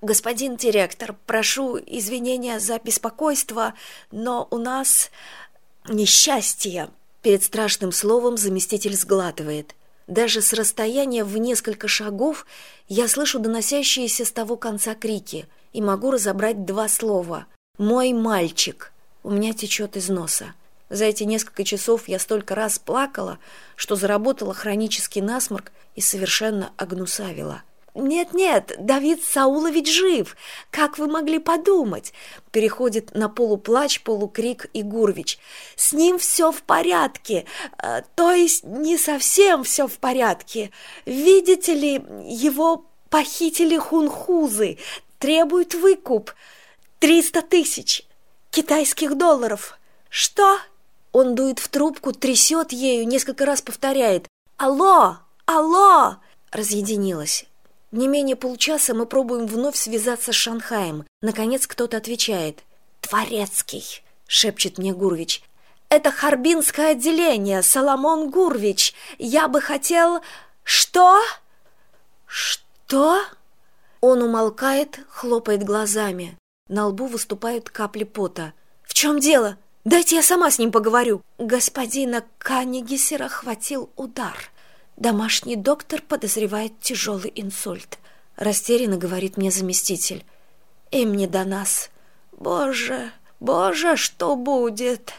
господин директор прошу извинения за беспокойство но у нас несчастье перед страшным словом заместитель сглатывает. Даже с расстояния в несколько шагов я слышу доносящиеся с того конца крики и могу разобрать два слова. Мой мальчик у меня течет из носа. За эти несколько часов я столько раз плакала что заработала хронический насморк и совершенно огнусавила нет нет давид саулович жив. Как вы могли подумать? Переходит на полуплач полукрик и с ним все в порядке. Э, то есть не совсем все в порядке. Видите ли его похитили хунхузы. Требуют выкуп. Триста тысяч китайских долларов. Что? Он дует в трубку трясет ею несколько раз повторяет. Алло алло! Разъединилась не менее полчаса мы пробуем вновь связаться с шанхаем наконец кто то отвечает. Творецкий шепчет мне гурвич. Это харбинское отделение соломон гурвич. Я бы хотел что? Что? Он умолкает хлопает глазами. На лбу выступают капли пота. В чем дело? Дайте я сама с ним поговорю господина канигисера хватил удар домашний доктор подозревает тяжелый инсульт растерянно говорит мне заместитель. Им не до нас. Боже боже что будет?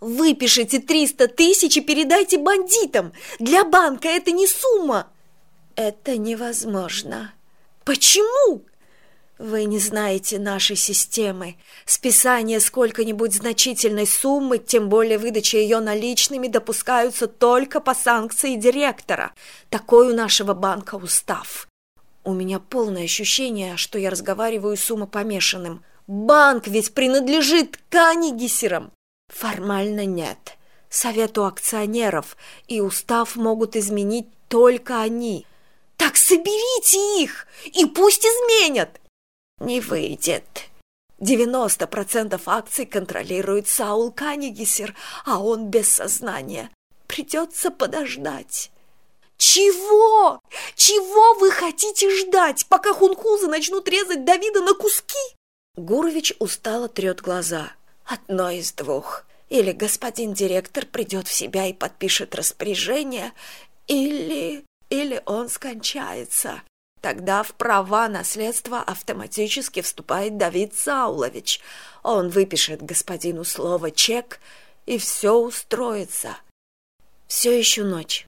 Выпишите триста тысяч и передайте бандитам. Для банка это не сумма это невозможно почему вы не знаете нашей системы. Списание сколько-нибудь значительной суммы, тем более выдача ее наличными, допускаются только по санкции директора. Такой у нашего банка устав. У меня полное ощущение, что я разговариваю с умопомешанным. Банк ведь принадлежит Канигисерам. Формально нет. Совету акционеров и устав могут изменить только они. Так соберите их и пусть изменят не выйдет. Девяносто процентов акций контролирует саул канигисер а он без сознания. Придется подождать. Чего? Чего вы хотите ждать пока хунхузы начнут резать давида на куски? Гурович устало трет глаза. Одно из двух. Или господин директор придет в себя и подпишет распоряжение или или он скончается Тогда в права наследства автоматически вступает Давид Саулович. Он выпишет господину слово «чек» и все устроится. Все еще ночь.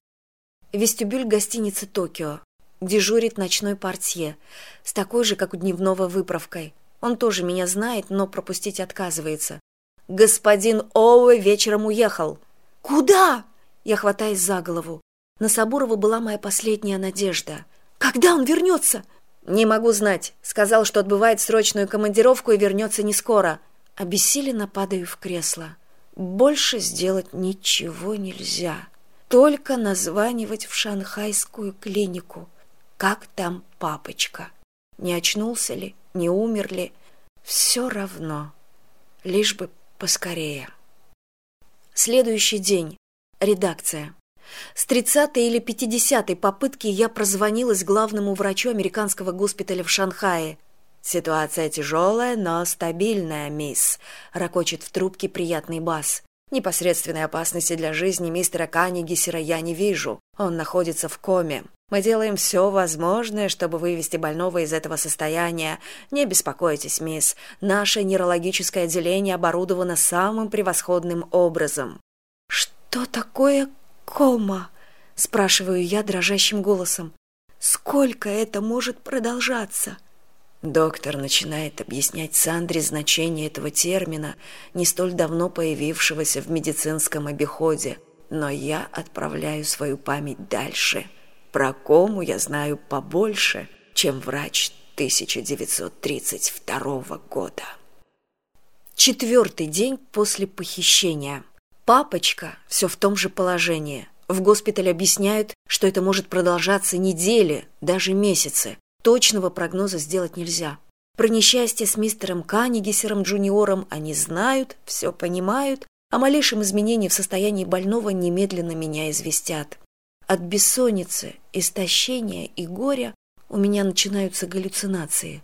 Вестибюль гостиницы «Токио». Дежурит ночной портье, с такой же, как у дневного выправкой. Он тоже меня знает, но пропустить отказывается. «Господин Оуэ вечером уехал». «Куда?» Я хватаюсь за голову. На Сабурова была моя последняя надежда — когда он вернется? Не могу знать. Сказал что отбывает срочную командировку и вернется не скоро. Обессиленно падаю в кресло. Больше сделать ничего нельзя. Только названивать в шанхайскую клинику. Как там папочка? Не очнулся ли? Не умер ли? Все равно. Лишь бы поскорее. Следующий день. Редакция с тридцатой или пятидесятой попытки я прозвонилась главному врачу американского госпиталя в шанхае. Ситуация тяжелая но стабильная мисс ракочет в трубке приятный бас. Непосредственной опасности для жизни мистера канигисера я не вижу. Он находится в коме. Мы делаем все возможное чтобы вывести больного из этого состояния. Не беспокойтесь мисс. Наше нейрологическое отделение оборудовано самым превосходным образом что такое кома спрашиваю я дрожащим голосом. Сколько это может продолжаться? Доктор начинает объяснять сандре значение этого термина не столь давно появившегося в медицинском обиходе. Но я отправляю свою память дальше. Про кому я знаю побольше чем врач 1932 года. Четвертый день после похищения папочка все в том же положении. В госпитале объясняют что это может продолжаться недели даже месяцы. Точного прогноза сделать нельзя. Про несчастье с мистером канигисером джуниором они знают все понимают о малейшем изменении в состоянии больного немедленно меня известят. От бессонницы истощения и горя у меня начинаются галлюцинации